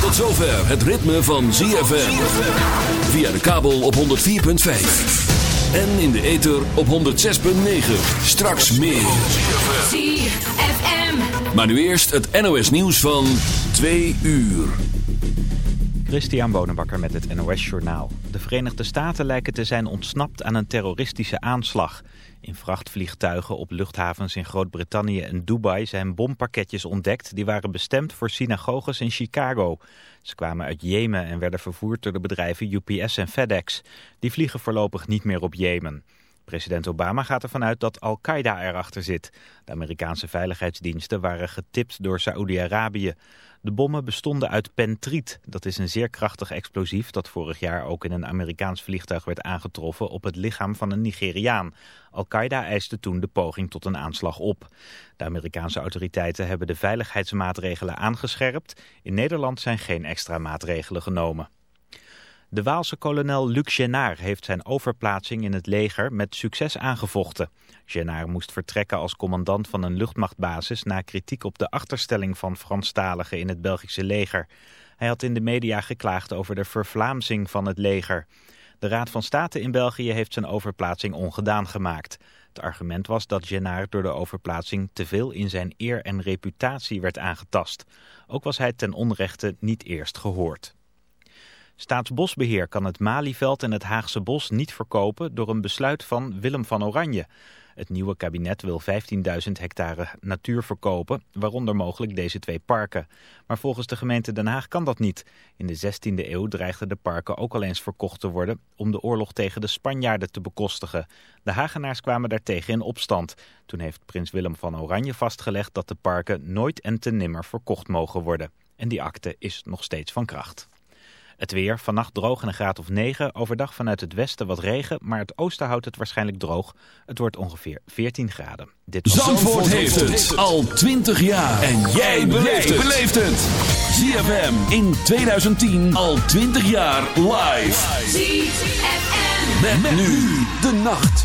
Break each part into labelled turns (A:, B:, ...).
A: Tot zover het ritme van ZFM. Via de kabel op 104.5. En in de ether op 106.9. Straks meer.
B: ZFM.
A: Maar nu eerst het NOS nieuws van 2 uur.
C: Christian Bonenbakker met het NOS Journaal. De Verenigde Staten lijken te zijn ontsnapt aan een terroristische aanslag. In vrachtvliegtuigen op luchthavens in Groot-Brittannië en Dubai zijn bompakketjes ontdekt... die waren bestemd voor synagoges in Chicago. Ze kwamen uit Jemen en werden vervoerd door de bedrijven UPS en FedEx. Die vliegen voorlopig niet meer op Jemen. President Obama gaat ervan uit dat Al-Qaeda erachter zit. De Amerikaanse veiligheidsdiensten waren getipt door Saoedi-Arabië. De bommen bestonden uit pentriet. Dat is een zeer krachtig explosief dat vorig jaar ook in een Amerikaans vliegtuig werd aangetroffen op het lichaam van een Nigeriaan. Al-Qaeda eiste toen de poging tot een aanslag op. De Amerikaanse autoriteiten hebben de veiligheidsmaatregelen aangescherpt. In Nederland zijn geen extra maatregelen genomen. De Waalse kolonel Luc Genard heeft zijn overplaatsing in het leger met succes aangevochten. Genard moest vertrekken als commandant van een luchtmachtbasis na kritiek op de achterstelling van Franstaligen in het Belgische leger. Hij had in de media geklaagd over de vervlaamzing van het leger. De Raad van State in België heeft zijn overplaatsing ongedaan gemaakt. Het argument was dat Genard door de overplaatsing te veel in zijn eer en reputatie werd aangetast. Ook was hij ten onrechte niet eerst gehoord. Staatsbosbeheer kan het Malieveld en het Haagse Bos niet verkopen door een besluit van Willem van Oranje. Het nieuwe kabinet wil 15.000 hectare natuur verkopen, waaronder mogelijk deze twee parken. Maar volgens de gemeente Den Haag kan dat niet. In de 16e eeuw dreigden de parken ook al eens verkocht te worden om de oorlog tegen de Spanjaarden te bekostigen. De Hagenaars kwamen daartegen in opstand. Toen heeft prins Willem van Oranje vastgelegd dat de parken nooit en te nimmer verkocht mogen worden. En die akte is nog steeds van kracht. Het weer, vannacht droog en een graad of 9. Overdag vanuit het westen wat regen, maar het oosten houdt het waarschijnlijk droog. Het wordt ongeveer 14 graden. Dit was
A: Zandvoort heeft het al 20 jaar. En jij beleeft het. ZFM in 2010 al 20 jaar live.
B: ZFM.
A: Met, nu de nacht.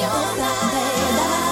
D: Estaciona.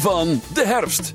D: Van de herfst.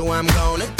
E: so I'm gonna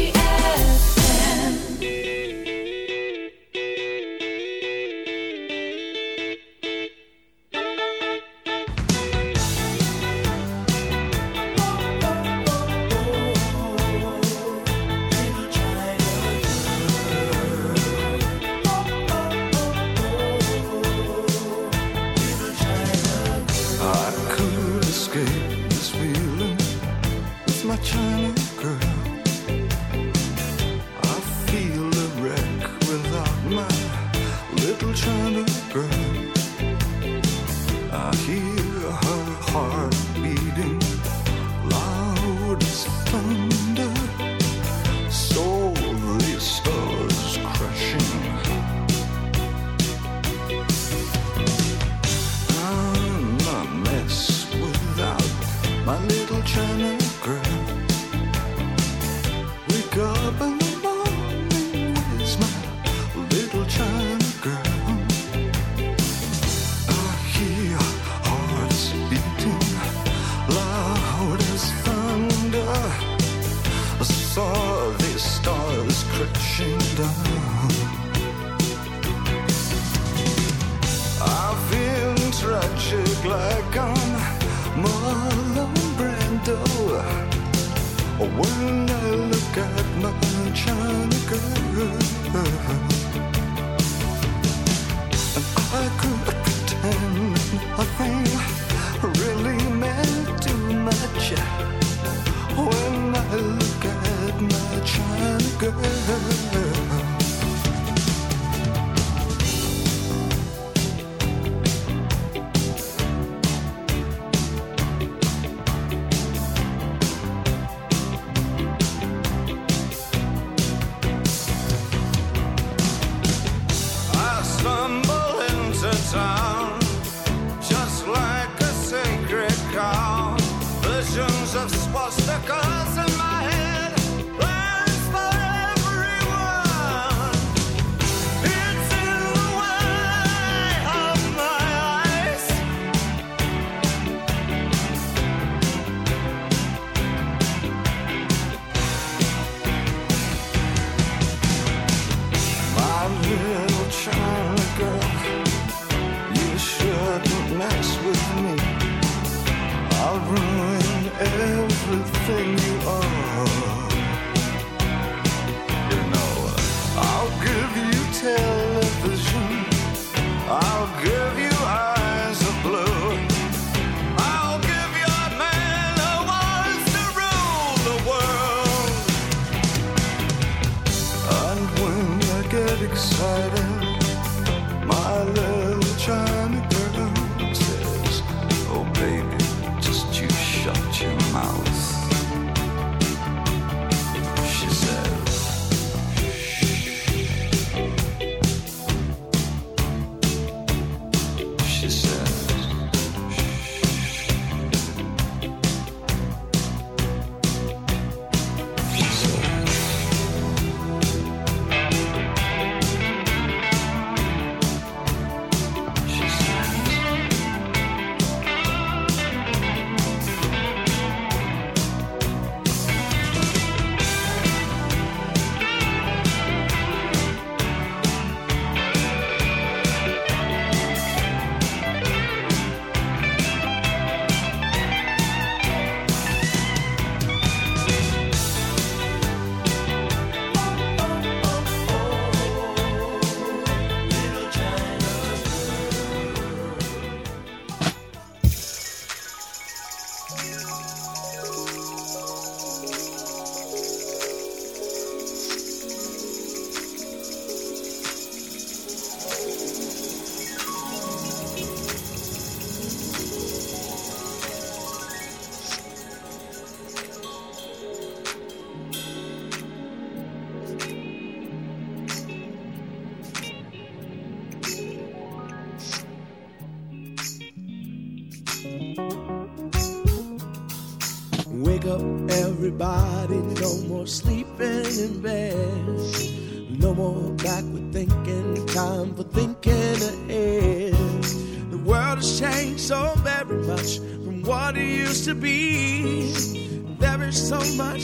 F: girl.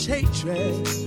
F: Hatred,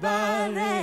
G: Bye.